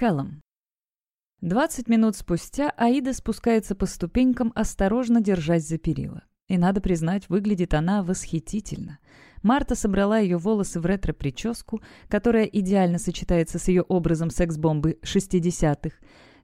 Кэллом. Двадцать минут спустя Аида спускается по ступенькам, осторожно держась за перила. И, надо признать, выглядит она восхитительно. Марта собрала ее волосы в ретро-прическу, которая идеально сочетается с ее образом секс-бомбы 60-х.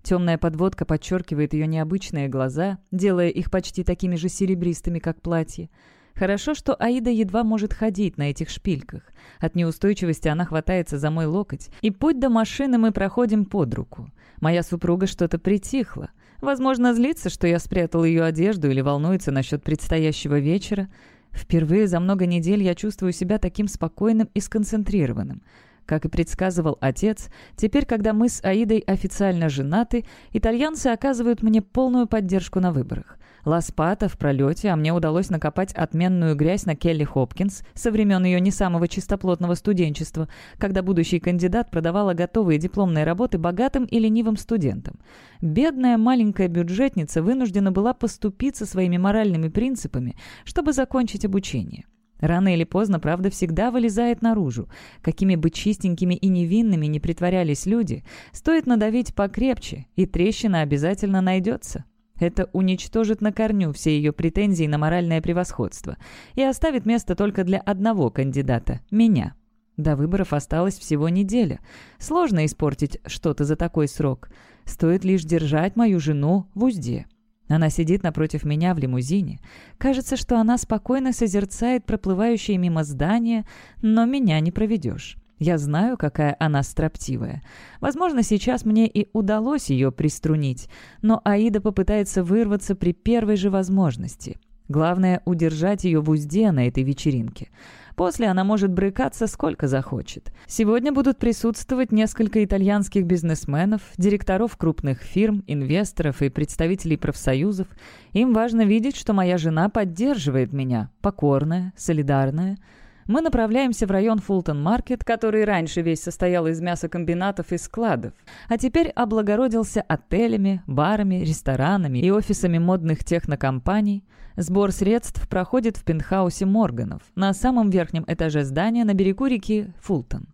Темная подводка подчеркивает ее необычные глаза, делая их почти такими же серебристыми, как платье. Хорошо, что Аида едва может ходить на этих шпильках. От неустойчивости она хватается за мой локоть, и путь до машины мы проходим под руку. Моя супруга что-то притихла. Возможно, злится, что я спрятал ее одежду или волнуется насчет предстоящего вечера. Впервые за много недель я чувствую себя таким спокойным и сконцентрированным. Как и предсказывал отец, теперь, когда мы с Аидой официально женаты, итальянцы оказывают мне полную поддержку на выборах. Ласпата в пролете, а мне удалось накопать отменную грязь на Келли Хопкинс со времен ее не самого чистоплотного студенчества, когда будущий кандидат продавала готовые дипломные работы богатым и ленивым студентам. Бедная маленькая бюджетница вынуждена была поступиться своими моральными принципами, чтобы закончить обучение. Рано или поздно правда всегда вылезает наружу. Какими бы чистенькими и невинными ни притворялись люди, стоит надавить покрепче, и трещина обязательно найдется. Это уничтожит на корню все ее претензии на моральное превосходство и оставит место только для одного кандидата – меня. До выборов осталось всего неделя. Сложно испортить что-то за такой срок. Стоит лишь держать мою жену в узде. Она сидит напротив меня в лимузине. Кажется, что она спокойно созерцает проплывающие мимо здания, но меня не проведешь. Я знаю, какая она строптивая. Возможно, сейчас мне и удалось ее приструнить, но Аида попытается вырваться при первой же возможности. Главное — удержать ее в узде на этой вечеринке. После она может брыкаться сколько захочет. Сегодня будут присутствовать несколько итальянских бизнесменов, директоров крупных фирм, инвесторов и представителей профсоюзов. Им важно видеть, что моя жена поддерживает меня, покорная, солидарная. Мы направляемся в район Фултон-Маркет, который раньше весь состоял из мясокомбинатов и складов, а теперь облагородился отелями, барами, ресторанами и офисами модных технокомпаний. Сбор средств проходит в пентхаусе Морганов, на самом верхнем этаже здания на берегу реки Фултон.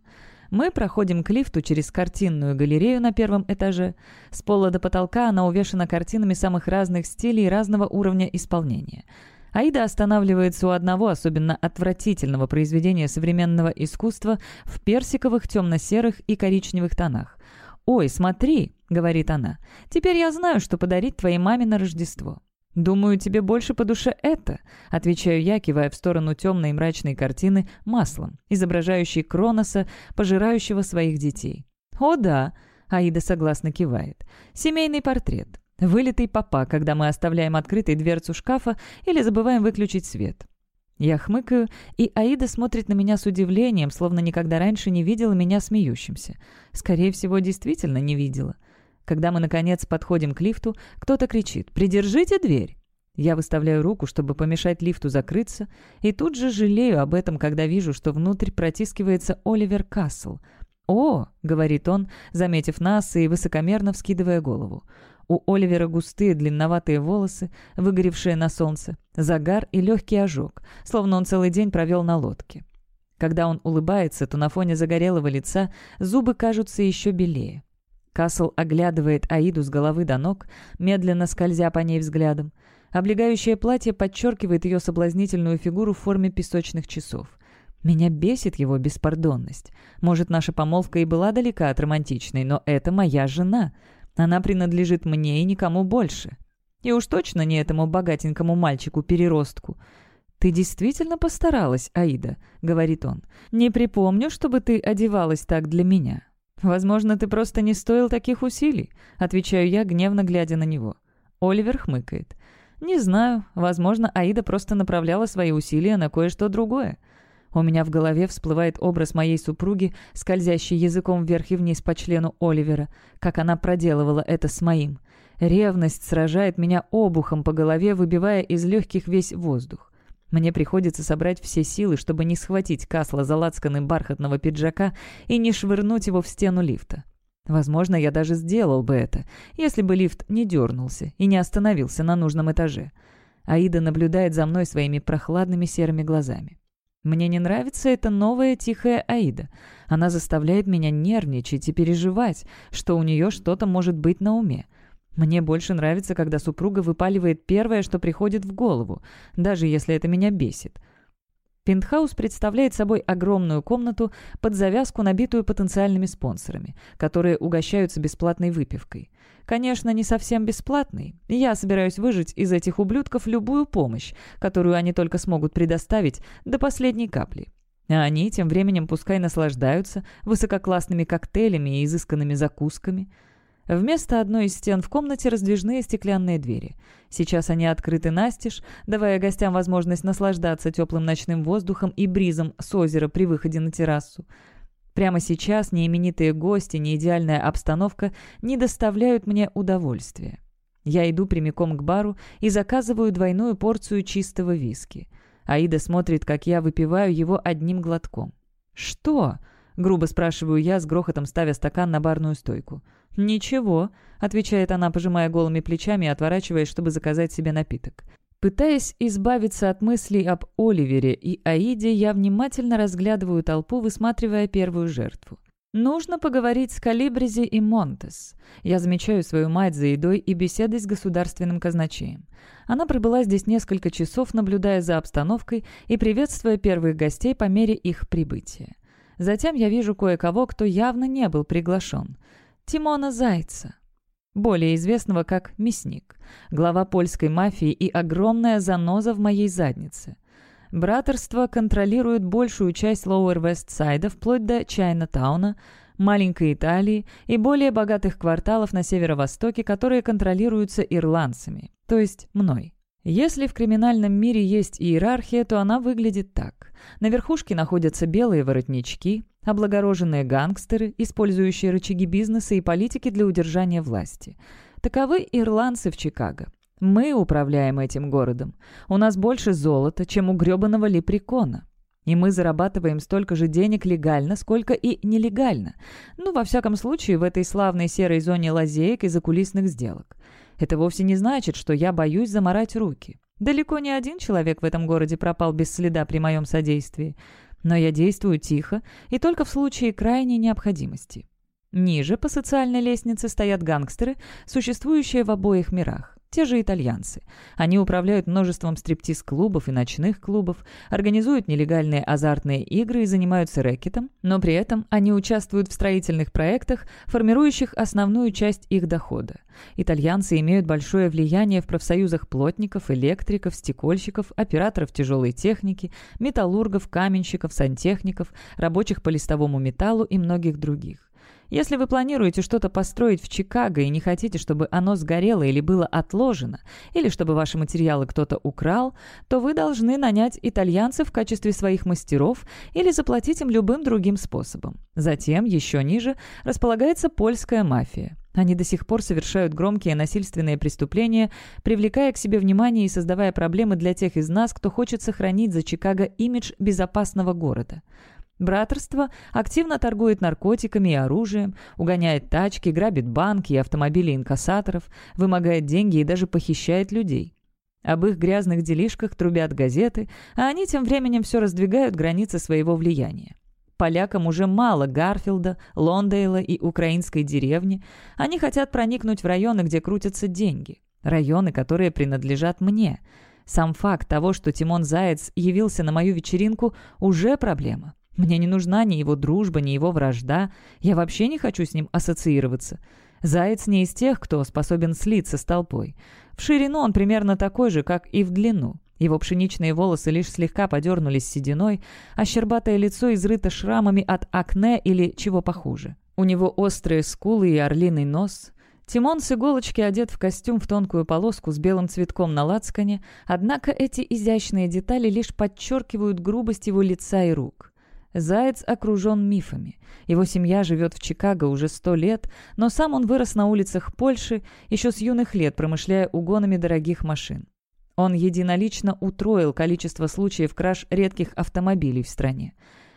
Мы проходим к лифту через картинную галерею на первом этаже. С пола до потолка она увешана картинами самых разных стилей и разного уровня исполнения – Аида останавливается у одного особенно отвратительного произведения современного искусства в персиковых, темно-серых и коричневых тонах. «Ой, смотри», — говорит она, — «теперь я знаю, что подарить твоей маме на Рождество». «Думаю, тебе больше по душе это», — отвечаю я, кивая в сторону темной и мрачной картины маслом, изображающей Кроноса, пожирающего своих детей. «О да», — Аида согласно кивает, — «семейный портрет. Вылитый папа, когда мы оставляем открытой дверцу шкафа или забываем выключить свет. Я хмыкаю, и Аида смотрит на меня с удивлением, словно никогда раньше не видела меня смеющимся. Скорее всего, действительно не видела. Когда мы, наконец, подходим к лифту, кто-то кричит «Придержите дверь!». Я выставляю руку, чтобы помешать лифту закрыться, и тут же жалею об этом, когда вижу, что внутрь протискивается Оливер Кассел. «О!» — говорит он, заметив нас и высокомерно вскидывая голову. У Оливера густые длинноватые волосы, выгоревшие на солнце, загар и легкий ожог, словно он целый день провел на лодке. Когда он улыбается, то на фоне загорелого лица зубы кажутся еще белее. Касл оглядывает Аиду с головы до ног, медленно скользя по ней взглядом. Облегающее платье подчеркивает ее соблазнительную фигуру в форме песочных часов. Меня бесит его беспардонность. Может, наша помолвка и была далека от романтичной, но это моя жена. Она принадлежит мне и никому больше. И уж точно не этому богатенькому мальчику-переростку. «Ты действительно постаралась, Аида», — говорит он. «Не припомню, чтобы ты одевалась так для меня». «Возможно, ты просто не стоил таких усилий», — отвечаю я, гневно глядя на него. Оливер хмыкает. «Не знаю. Возможно, Аида просто направляла свои усилия на кое-что другое. У меня в голове всплывает образ моей супруги, скользящей языком вверх и вниз по члену Оливера, как она проделывала это с моим. Ревность сражает меня обухом по голове, выбивая из легких весь воздух. Мне приходится собрать все силы, чтобы не схватить Касла за лацканы бархатного пиджака и не швырнуть его в стену лифта. Возможно, я даже сделал бы это, если бы лифт не дернулся и не остановился на нужном этаже. Аида наблюдает за мной своими прохладными серыми глазами. Мне не нравится эта новая тихая Аида. Она заставляет меня нервничать и переживать, что у нее что-то может быть на уме. Мне больше нравится, когда супруга выпаливает первое, что приходит в голову, даже если это меня бесит. Пентхаус представляет собой огромную комнату под завязку, набитую потенциальными спонсорами, которые угощаются бесплатной выпивкой. Конечно, не совсем бесплатной. Я собираюсь выжить из этих ублюдков любую помощь, которую они только смогут предоставить до последней капли. А они тем временем пускай наслаждаются высококлассными коктейлями и изысканными закусками – Вместо одной из стен в комнате раздвижные стеклянные двери. Сейчас они открыты настежь, давая гостям возможность наслаждаться теплым ночным воздухом и бризом с озера при выходе на террасу. Прямо сейчас ни именитые гости, ни идеальная обстановка не доставляют мне удовольствия. Я иду прямиком к бару и заказываю двойную порцию чистого виски. Аида смотрит, как я выпиваю его одним глотком. «Что?» — грубо спрашиваю я, с грохотом ставя стакан на барную стойку. «Ничего», — отвечает она, пожимая голыми плечами и отворачиваясь, чтобы заказать себе напиток. Пытаясь избавиться от мыслей об Оливере и Аиде, я внимательно разглядываю толпу, высматривая первую жертву. Нужно поговорить с Калибризи и Монтес. Я замечаю свою мать за едой и беседой с государственным казначеем. Она пробыла здесь несколько часов, наблюдая за обстановкой и приветствуя первых гостей по мере их прибытия. Затем я вижу кое-кого, кто явно не был приглашен. Тимона Зайца, более известного как Мясник, глава польской мафии и огромная заноза в моей заднице. Братерство контролирует большую часть Side вплоть до Чайна-тауна, маленькой Италии и более богатых кварталов на северо-востоке, которые контролируются ирландцами, то есть мной. Если в криминальном мире есть иерархия, то она выглядит так. На верхушке находятся белые воротнички, облагороженные гангстеры, использующие рычаги бизнеса и политики для удержания власти. Таковы ирландцы в Чикаго. Мы управляем этим городом. У нас больше золота, чем у гребаного лепрекона. И мы зарабатываем столько же денег легально, сколько и нелегально. Ну, во всяком случае, в этой славной серой зоне лазеек и закулисных сделок. Это вовсе не значит, что я боюсь заморать руки. Далеко не один человек в этом городе пропал без следа при моем содействии. Но я действую тихо и только в случае крайней необходимости. Ниже по социальной лестнице стоят гангстеры, существующие в обоих мирах. Те же итальянцы. Они управляют множеством стриптиз-клубов и ночных клубов, организуют нелегальные азартные игры и занимаются рэкетом, но при этом они участвуют в строительных проектах, формирующих основную часть их дохода. Итальянцы имеют большое влияние в профсоюзах плотников, электриков, стекольщиков, операторов тяжелой техники, металлургов, каменщиков, сантехников, рабочих по листовому металлу и многих других. Если вы планируете что-то построить в Чикаго и не хотите, чтобы оно сгорело или было отложено, или чтобы ваши материалы кто-то украл, то вы должны нанять итальянцев в качестве своих мастеров или заплатить им любым другим способом. Затем, еще ниже, располагается польская мафия. Они до сих пор совершают громкие насильственные преступления, привлекая к себе внимание и создавая проблемы для тех из нас, кто хочет сохранить за Чикаго имидж безопасного города. Братерство активно торгует наркотиками и оружием, угоняет тачки, грабит банки и автомобили инкассаторов, вымогает деньги и даже похищает людей. Об их грязных делишках трубят газеты, а они тем временем все раздвигают границы своего влияния. Полякам уже мало Гарфилда, Лондейла и украинской деревни. Они хотят проникнуть в районы, где крутятся деньги. Районы, которые принадлежат мне. Сам факт того, что Тимон Заяц явился на мою вечеринку, уже проблема. Мне не нужна ни его дружба, ни его вражда. Я вообще не хочу с ним ассоциироваться. Заяц не из тех, кто способен слиться с толпой. В ширину он примерно такой же, как и в длину. Его пшеничные волосы лишь слегка подернулись сединой, а щербатое лицо изрыто шрамами от акне или чего похуже. У него острые скулы и орлиный нос. Тимон с иголочки одет в костюм в тонкую полоску с белым цветком на лацкане, однако эти изящные детали лишь подчеркивают грубость его лица и рук. Заяц окружен мифами. Его семья живет в Чикаго уже сто лет, но сам он вырос на улицах Польши еще с юных лет, промышляя угонами дорогих машин. Он единолично утроил количество случаев краж редких автомобилей в стране.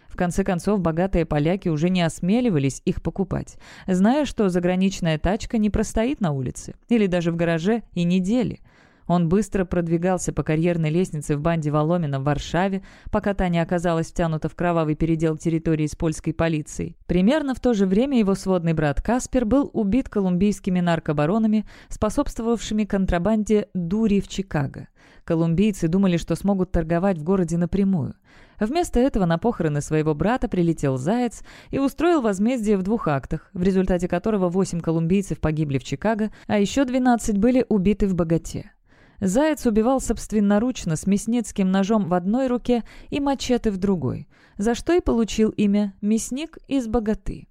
В конце концов, богатые поляки уже не осмеливались их покупать, зная, что заграничная тачка не простоит на улице или даже в гараже и недели – Он быстро продвигался по карьерной лестнице в банде Воломина в Варшаве, пока та не оказалась втянута в кровавый передел территории с польской полицией. Примерно в то же время его сводный брат Каспер был убит колумбийскими наркобаронами, способствовавшими контрабанде дури в Чикаго. Колумбийцы думали, что смогут торговать в городе напрямую. Вместо этого на похороны своего брата прилетел Заяц и устроил возмездие в двух актах, в результате которого восемь колумбийцев погибли в Чикаго, а еще 12 были убиты в Богате. Заяц убивал собственноручно с мясницким ножом в одной руке и мачете в другой, за что и получил имя «Мясник из Богаты».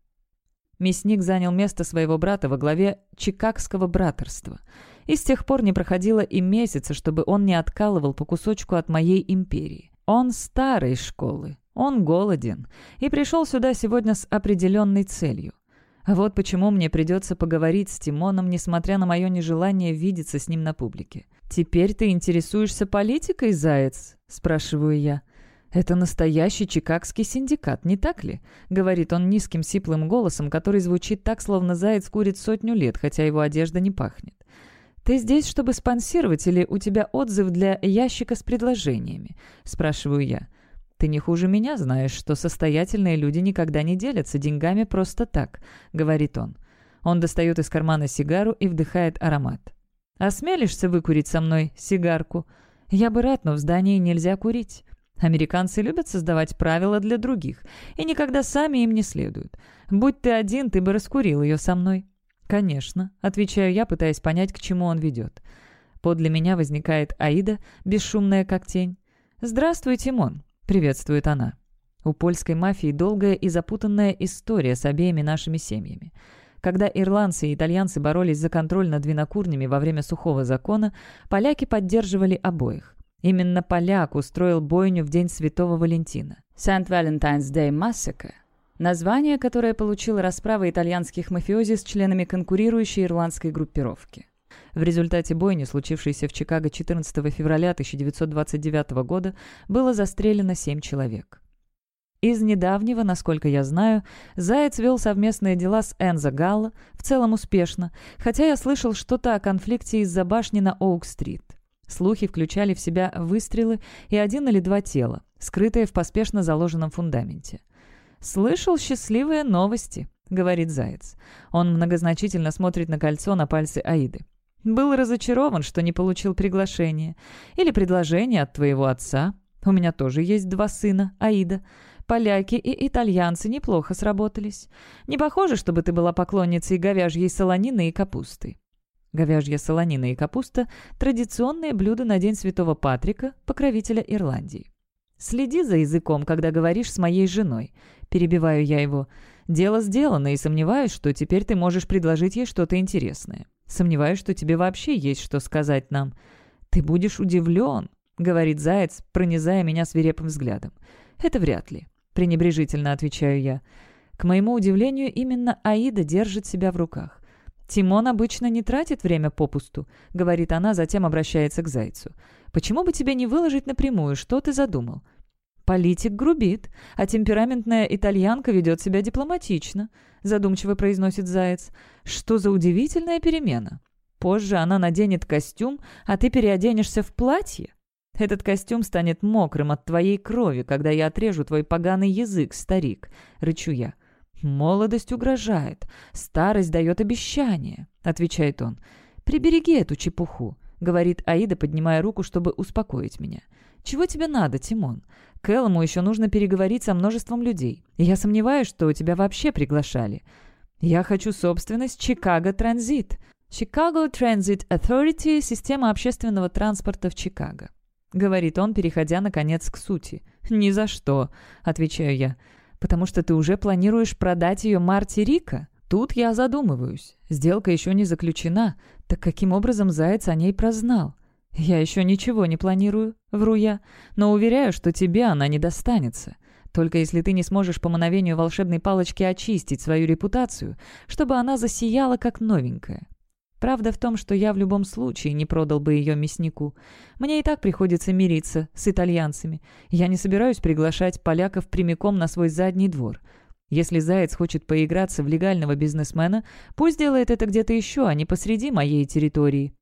Мясник занял место своего брата во главе Чикагского братерства. И с тех пор не проходило и месяца, чтобы он не откалывал по кусочку от моей империи. Он старой школы, он голоден и пришел сюда сегодня с определенной целью. Вот почему мне придется поговорить с Тимоном, несмотря на мое нежелание видеться с ним на публике. «Теперь ты интересуешься политикой, Заяц?» – спрашиваю я. «Это настоящий чикагский синдикат, не так ли?» — говорит он низким сиплым голосом, который звучит так, словно заяц курит сотню лет, хотя его одежда не пахнет. «Ты здесь, чтобы спонсировать, или у тебя отзыв для ящика с предложениями?» — спрашиваю я. «Ты не хуже меня знаешь, что состоятельные люди никогда не делятся деньгами просто так», — говорит он. Он достает из кармана сигару и вдыхает аромат. «Осмелишься выкурить со мной сигарку?» «Я бы рад, но в здании нельзя курить». Американцы любят создавать правила для других, и никогда сами им не следуют. Будь ты один, ты бы раскурил ее со мной. «Конечно», — отвечаю я, пытаясь понять, к чему он ведет. Подле меня возникает Аида, бесшумная как тень. «Здравствуй, Тимон», — приветствует она. У польской мафии долгая и запутанная история с обеими нашими семьями. Когда ирландцы и итальянцы боролись за контроль над винокурнями во время сухого закона, поляки поддерживали обоих. Именно поляк устроил бойню в день Святого Валентина. «St. Valentine's Day Massacre» Название, которое получила расправа итальянских мафиози с членами конкурирующей ирландской группировки. В результате бойни, случившейся в Чикаго 14 февраля 1929 года, было застрелено семь человек. Из недавнего, насколько я знаю, Заяц вел совместные дела с Энзо Галло, в целом успешно, хотя я слышал что-то о конфликте из-за башни на Оук-стрит. Слухи включали в себя выстрелы и один или два тела, скрытые в поспешно заложенном фундаменте. «Слышал счастливые новости», — говорит Заяц. Он многозначительно смотрит на кольцо на пальце Аиды. «Был разочарован, что не получил приглашение. Или предложение от твоего отца. У меня тоже есть два сына, Аида. Поляки и итальянцы неплохо сработались. Не похоже, чтобы ты была поклонницей говяжьей солонины и капусты». Говяжья солонина и капуста – традиционные блюда на День Святого Патрика, покровителя Ирландии. «Следи за языком, когда говоришь с моей женой. Перебиваю я его. «Дело сделано, и сомневаюсь, что теперь ты можешь предложить ей что-то интересное. Сомневаюсь, что тебе вообще есть что сказать нам. Ты будешь удивлен», — говорит Заяц, пронизая меня свирепым взглядом. «Это вряд ли», — пренебрежительно отвечаю я. К моему удивлению, именно Аида держит себя в руках. «Тимон обычно не тратит время попусту», — говорит она, затем обращается к Зайцу. «Почему бы тебе не выложить напрямую, что ты задумал? «Политик грубит, а темпераментная итальянка ведет себя дипломатично», задумчиво произносит Заяц. «Что за удивительная перемена? Позже она наденет костюм, а ты переоденешься в платье. Этот костюм станет мокрым от твоей крови, когда я отрежу твой поганый язык, старик», — рычу я. «Молодость угрожает, старость дает обещание», — отвечает он. «Прибереги эту чепуху», — говорит Аида, поднимая руку, чтобы успокоить меня. «Чего тебе надо, Тимон? Кэллому еще нужно переговорить со множеством людей. я сомневаюсь, что тебя вообще приглашали. Я хочу собственность Чикаго Транзит. Chicago Transit Authority – система общественного транспорта в Чикаго. Говорит он, переходя, наконец, к сути. «Ни за что», – отвечаю я. «Потому что ты уже планируешь продать ее Марти Рика?» Тут я задумываюсь. Сделка еще не заключена. Так каким образом Заяц о ней прознал? «Я еще ничего не планирую», — вру я, «но уверяю, что тебе она не достанется. Только если ты не сможешь по мановению волшебной палочки очистить свою репутацию, чтобы она засияла как новенькая. Правда в том, что я в любом случае не продал бы ее мяснику. Мне и так приходится мириться с итальянцами. Я не собираюсь приглашать поляков прямиком на свой задний двор. Если Заяц хочет поиграться в легального бизнесмена, пусть делает это где-то еще, а не посреди моей территории.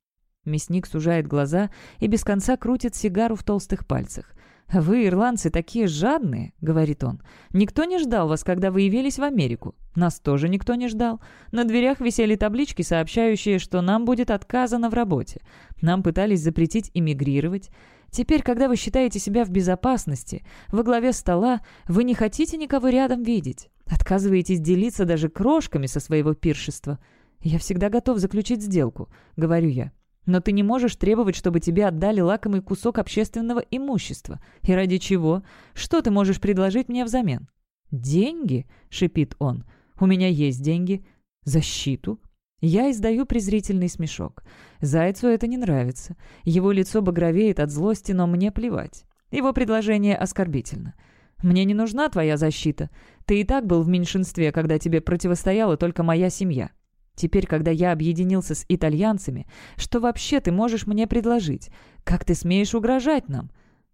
Мясник сужает глаза и без конца крутит сигару в толстых пальцах. «Вы, ирландцы, такие жадные», — говорит он. «Никто не ждал вас, когда вы явились в Америку. Нас тоже никто не ждал. На дверях висели таблички, сообщающие, что нам будет отказано в работе. Нам пытались запретить эмигрировать. Теперь, когда вы считаете себя в безопасности, во главе стола, вы не хотите никого рядом видеть. Отказываетесь делиться даже крошками со своего пиршества. Я всегда готов заключить сделку», — говорю я. Но ты не можешь требовать, чтобы тебе отдали лакомый кусок общественного имущества. И ради чего? Что ты можешь предложить мне взамен?» «Деньги?» — шипит он. «У меня есть деньги. Защиту?» Я издаю презрительный смешок. Зайцу это не нравится. Его лицо багровеет от злости, но мне плевать. Его предложение оскорбительно. «Мне не нужна твоя защита. Ты и так был в меньшинстве, когда тебе противостояла только моя семья. Теперь, когда я объединился с итальянцами, что вообще ты можешь мне предложить? Как ты смеешь угрожать нам?»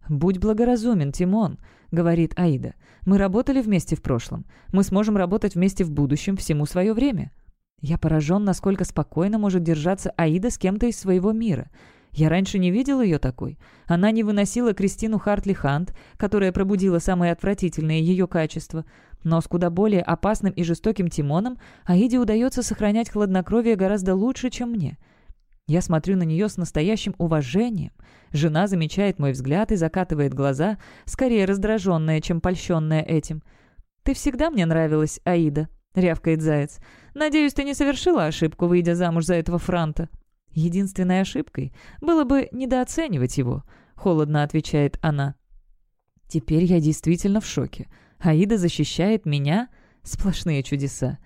«Будь благоразумен, Тимон», — говорит Аида. «Мы работали вместе в прошлом. Мы сможем работать вместе в будущем всему свое время». Я поражен, насколько спокойно может держаться Аида с кем-то из своего мира. Я раньше не видел ее такой. Она не выносила Кристину Хартли Хант, которая пробудила самые отвратительные ее качества. Но с куда более опасным и жестоким Тимоном Аиде удается сохранять хладнокровие гораздо лучше, чем мне. Я смотрю на нее с настоящим уважением. Жена замечает мой взгляд и закатывает глаза, скорее раздраженная, чем польщенная этим. «Ты всегда мне нравилась, Аида», — рявкает Заяц. «Надеюсь, ты не совершила ошибку, выйдя замуж за этого франта». «Единственной ошибкой было бы недооценивать его», — холодно отвечает она. Теперь я действительно в шоке. Аида защищает меня? Сплошные чудеса.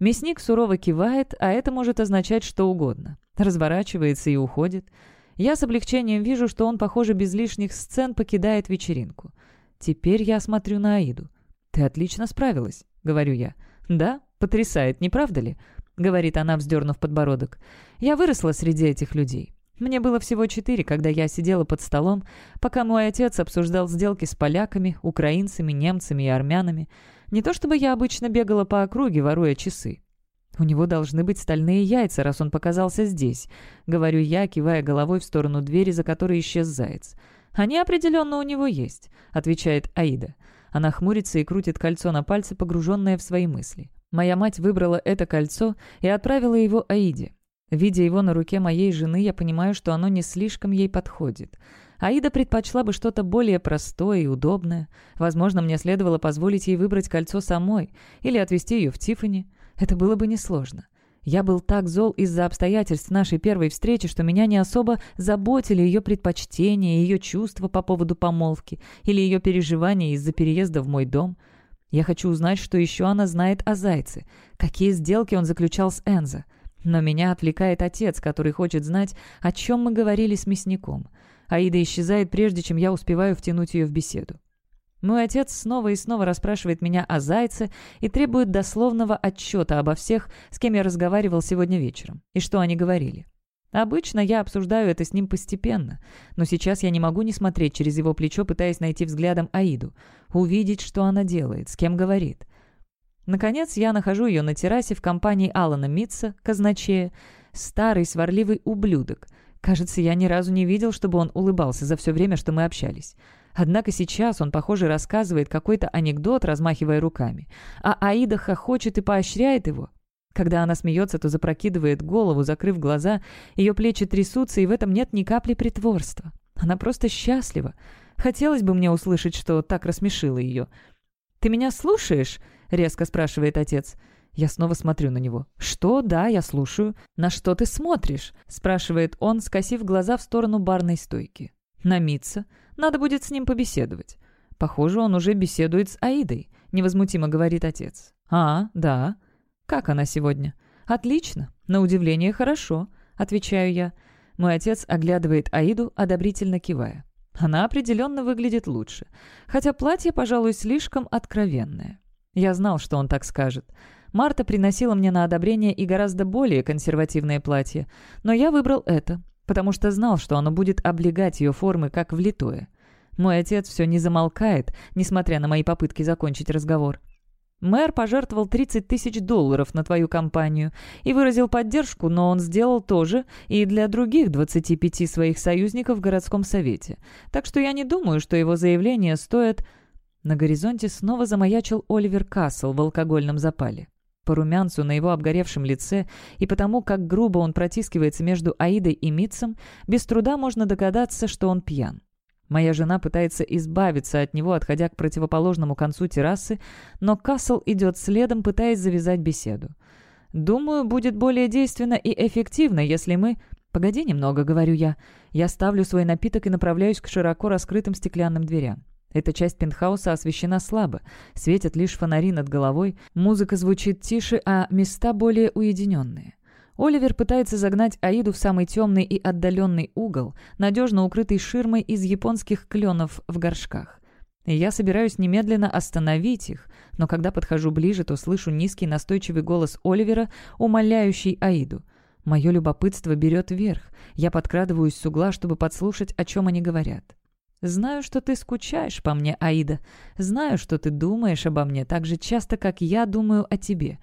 Мясник сурово кивает, а это может означать что угодно. Разворачивается и уходит. Я с облегчением вижу, что он, похоже, без лишних сцен покидает вечеринку. Теперь я смотрю на Аиду. «Ты отлично справилась», — говорю я. «Да, потрясает, не правда ли?» — говорит она, вздернув подбородок. «Я выросла среди этих людей. Мне было всего четыре, когда я сидела под столом, пока мой отец обсуждал сделки с поляками, украинцами, немцами и армянами. Не то чтобы я обычно бегала по округе, воруя часы. «У него должны быть стальные яйца, раз он показался здесь», — говорю я, кивая головой в сторону двери, за которой исчез заяц. «Они определенно у него есть», — отвечает Аида. Она хмурится и крутит кольцо на пальце, погруженное в свои мысли. Моя мать выбрала это кольцо и отправила его Аиде. Видя его на руке моей жены, я понимаю, что оно не слишком ей подходит. Аида предпочла бы что-то более простое и удобное. Возможно, мне следовало позволить ей выбрать кольцо самой или отвезти ее в Тиффани. Это было бы несложно. Я был так зол из-за обстоятельств нашей первой встречи, что меня не особо заботили ее предпочтения, ее чувства по поводу помолвки или ее переживания из-за переезда в мой дом. Я хочу узнать, что еще она знает о Зайце, какие сделки он заключал с Энзо. Но меня отвлекает отец, который хочет знать, о чем мы говорили с мясником. Аида исчезает, прежде чем я успеваю втянуть ее в беседу. Мой отец снова и снова расспрашивает меня о Зайце и требует дословного отчета обо всех, с кем я разговаривал сегодня вечером, и что они говорили. Обычно я обсуждаю это с ним постепенно, но сейчас я не могу не смотреть через его плечо, пытаясь найти взглядом Аиду, увидеть, что она делает, с кем говорит. Наконец, я нахожу ее на террасе в компании Алана Митца, казначея. Старый сварливый ублюдок. Кажется, я ни разу не видел, чтобы он улыбался за все время, что мы общались. Однако сейчас он, похоже, рассказывает какой-то анекдот, размахивая руками. А Аида хохочет и поощряет его. Когда она смеется, то запрокидывает голову, закрыв глаза, ее плечи трясутся, и в этом нет ни капли притворства. Она просто счастлива. Хотелось бы мне услышать, что так рассмешило ее. «Ты меня слушаешь?» — резко спрашивает отец. Я снова смотрю на него. «Что? Да, я слушаю. На что ты смотришь?» — спрашивает он, скосив глаза в сторону барной стойки. «На Митца. Надо будет с ним побеседовать». «Похоже, он уже беседует с Аидой», — невозмутимо говорит отец. «А, да. Как она сегодня?» «Отлично. На удивление хорошо», — отвечаю я. Мой отец оглядывает Аиду, одобрительно кивая. Она определенно выглядит лучше, хотя платье, пожалуй, слишком откровенное. Я знал, что он так скажет. Марта приносила мне на одобрение и гораздо более консервативное платье, но я выбрал это, потому что знал, что оно будет облегать ее формы как влитое. Мой отец все не замолкает, несмотря на мои попытки закончить разговор. Мэр пожертвовал 30 тысяч долларов на твою компанию и выразил поддержку, но он сделал то же и для других 25 своих союзников в городском совете. Так что я не думаю, что его заявление стоит... На горизонте снова замаячил Оливер Кассел в алкогольном запале. По румянцу на его обгоревшем лице и потому, как грубо он протискивается между Аидой и Митцем, без труда можно догадаться, что он пьян. Моя жена пытается избавиться от него, отходя к противоположному концу террасы, но Кассел идет следом, пытаясь завязать беседу. «Думаю, будет более действенно и эффективно, если мы...» «Погоди немного», — говорю я. Я ставлю свой напиток и направляюсь к широко раскрытым стеклянным дверям. Эта часть пентхауса освещена слабо, светят лишь фонари над головой, музыка звучит тише, а места более уединенные. Оливер пытается загнать Аиду в самый темный и отдаленный угол, надежно укрытый ширмой из японских кленов в горшках. Я собираюсь немедленно остановить их, но когда подхожу ближе, то слышу низкий настойчивый голос Оливера, умоляющий Аиду. Мое любопытство берет верх. Я подкрадываюсь с угла, чтобы подслушать, о чем они говорят. «Знаю, что ты скучаешь по мне, Аида. Знаю, что ты думаешь обо мне так же часто, как я думаю о тебе.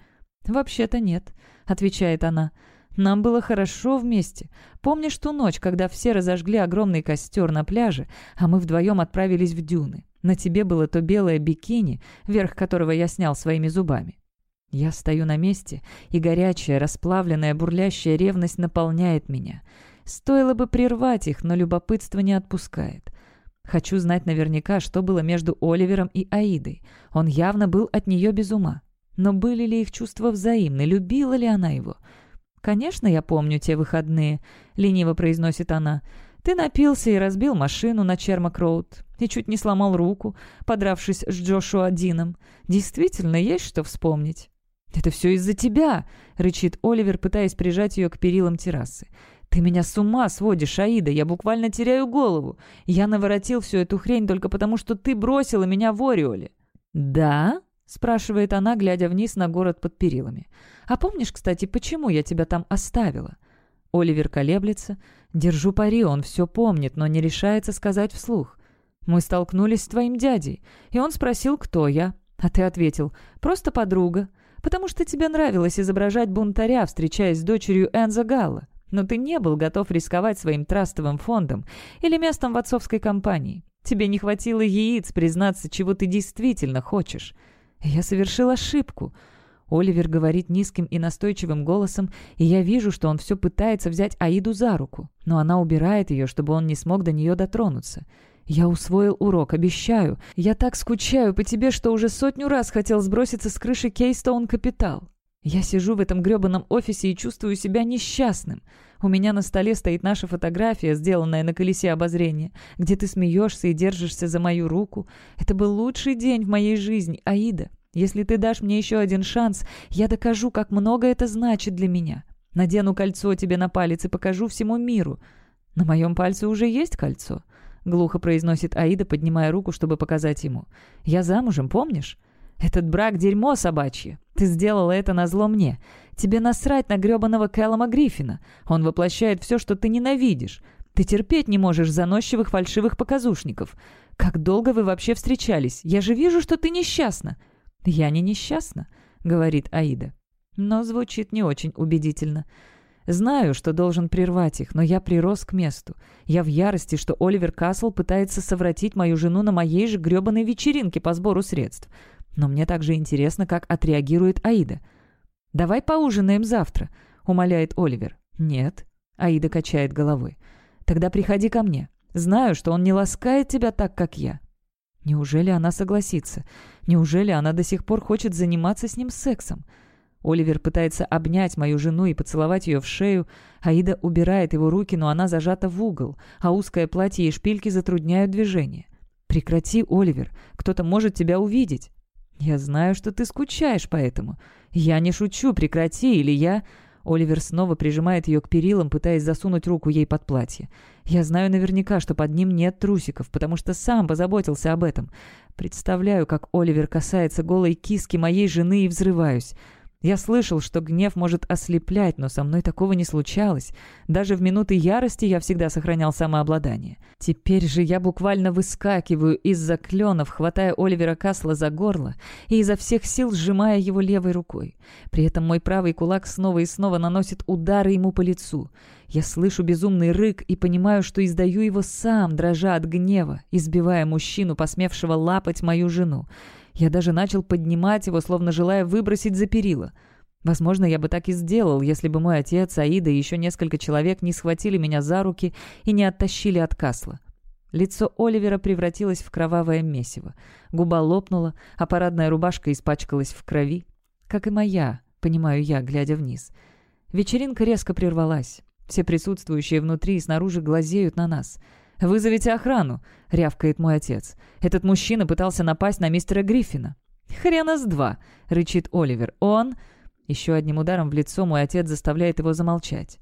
«Вообще-то нет», — отвечает она. «Нам было хорошо вместе. Помнишь ту ночь, когда все разожгли огромный костер на пляже, а мы вдвоем отправились в дюны? На тебе было то белое бикини, верх которого я снял своими зубами». Я стою на месте, и горячая, расплавленная, бурлящая ревность наполняет меня. Стоило бы прервать их, но любопытство не отпускает. Хочу знать наверняка, что было между Оливером и Аидой. Он явно был от нее без ума. Но были ли их чувства взаимны? Любила ли она его? «Конечно, я помню те выходные», — лениво произносит она. «Ты напился и разбил машину на Чермак-Роуд и чуть не сломал руку, подравшись с Джошуа Дином. Действительно, есть что вспомнить». «Это все из-за тебя!» — рычит Оливер, пытаясь прижать ее к перилам террасы. «Ты меня с ума сводишь, Аида, я буквально теряю голову. Я наворотил всю эту хрень только потому, что ты бросила меня в Ориоле». «Да?» — спрашивает она, глядя вниз на город под перилами. «А помнишь, кстати, почему я тебя там оставила?» Оливер колеблется. «Держу пари, он все помнит, но не решается сказать вслух. Мы столкнулись с твоим дядей, и он спросил, кто я. А ты ответил, просто подруга, потому что тебе нравилось изображать бунтаря, встречаясь с дочерью Энза Галла. Но ты не был готов рисковать своим трастовым фондом или местом в отцовской компании. Тебе не хватило яиц признаться, чего ты действительно хочешь». «Я совершил ошибку». Оливер говорит низким и настойчивым голосом, и я вижу, что он все пытается взять Аиду за руку, но она убирает ее, чтобы он не смог до нее дотронуться. «Я усвоил урок, обещаю. Я так скучаю по тебе, что уже сотню раз хотел сброситься с крыши Кейстоун Капитал. Я сижу в этом гребаном офисе и чувствую себя несчастным. У меня на столе стоит наша фотография, сделанная на колесе обозрения, где ты смеешься и держишься за мою руку. Это был лучший день в моей жизни, Аида. Если ты дашь мне еще один шанс, я докажу, как много это значит для меня. Надену кольцо тебе на палец и покажу всему миру. На моем пальце уже есть кольцо?» — глухо произносит Аида, поднимая руку, чтобы показать ему. «Я замужем, помнишь? Этот брак — дерьмо собачье. Ты сделала это назло мне. Тебе насрать на гребаного Кэллома Гриффина. Он воплощает все, что ты ненавидишь. Ты терпеть не можешь заносчивых фальшивых показушников. Как долго вы вообще встречались? Я же вижу, что ты несчастна». «Я не несчастна», — говорит Аида. Но звучит не очень убедительно. Знаю, что должен прервать их, но я прирос к месту. Я в ярости, что Оливер Касл пытается совратить мою жену на моей же гребаной вечеринке по сбору средств. Но мне также интересно, как отреагирует Аида. «Давай поужинаем завтра», — умоляет Оливер. «Нет», — Аида качает головой. «Тогда приходи ко мне. Знаю, что он не ласкает тебя так, как я. Неужели она согласится? Неужели она до сих пор хочет заниматься с ним сексом? Оливер пытается обнять мою жену и поцеловать ее в шею. Аида убирает его руки, но она зажата в угол, а узкое платье и шпильки затрудняют движение. «Прекрати, Оливер, кто-то может тебя увидеть». «Я знаю, что ты скучаешь по этому. Я не шучу, прекрати, или я...» Оливер снова прижимает ее к перилам, пытаясь засунуть руку ей под платье. Я знаю наверняка, что под ним нет трусиков, потому что сам позаботился об этом. Представляю, как Оливер касается голой киски моей жены и взрываюсь. Я слышал, что гнев может ослеплять, но со мной такого не случалось. Даже в минуты ярости я всегда сохранял самообладание. Теперь же я буквально выскакиваю из-за кленов, хватая Оливера Касла за горло и изо всех сил сжимая его левой рукой. При этом мой правый кулак снова и снова наносит удары ему по лицу. Я слышу безумный рык и понимаю, что издаю его сам, дрожа от гнева, избивая мужчину, посмевшего лапать мою жену. Я даже начал поднимать его, словно желая выбросить за перила. Возможно, я бы так и сделал, если бы мой отец, Аида и еще несколько человек не схватили меня за руки и не оттащили от касла. Лицо Оливера превратилось в кровавое месиво. Губа лопнула, а парадная рубашка испачкалась в крови. Как и моя, понимаю я, глядя вниз. Вечеринка резко прервалась. Все присутствующие внутри и снаружи глазеют на нас — «Вызовите охрану!» — рявкает мой отец. «Этот мужчина пытался напасть на мистера Гриффина». «Хрена с два!» — рычит Оливер. «Он...» Еще одним ударом в лицо мой отец заставляет его замолчать.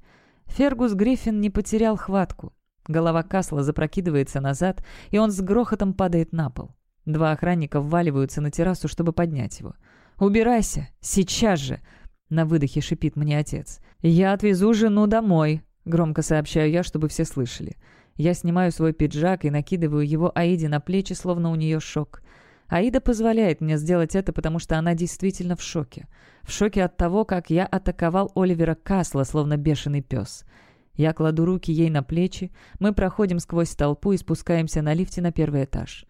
Фергус Гриффин не потерял хватку. Голова Касла запрокидывается назад, и он с грохотом падает на пол. Два охранника вваливаются на террасу, чтобы поднять его. «Убирайся! Сейчас же!» — на выдохе шипит мне отец. «Я отвезу жену домой», — громко сообщаю я, чтобы все слышали. Я снимаю свой пиджак и накидываю его Аиде на плечи, словно у нее шок. Аида позволяет мне сделать это, потому что она действительно в шоке. В шоке от того, как я атаковал Оливера Касла, словно бешеный пес. Я кладу руки ей на плечи, мы проходим сквозь толпу и спускаемся на лифте на первый этаж.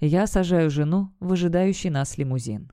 Я сажаю жену в ожидающий нас лимузин.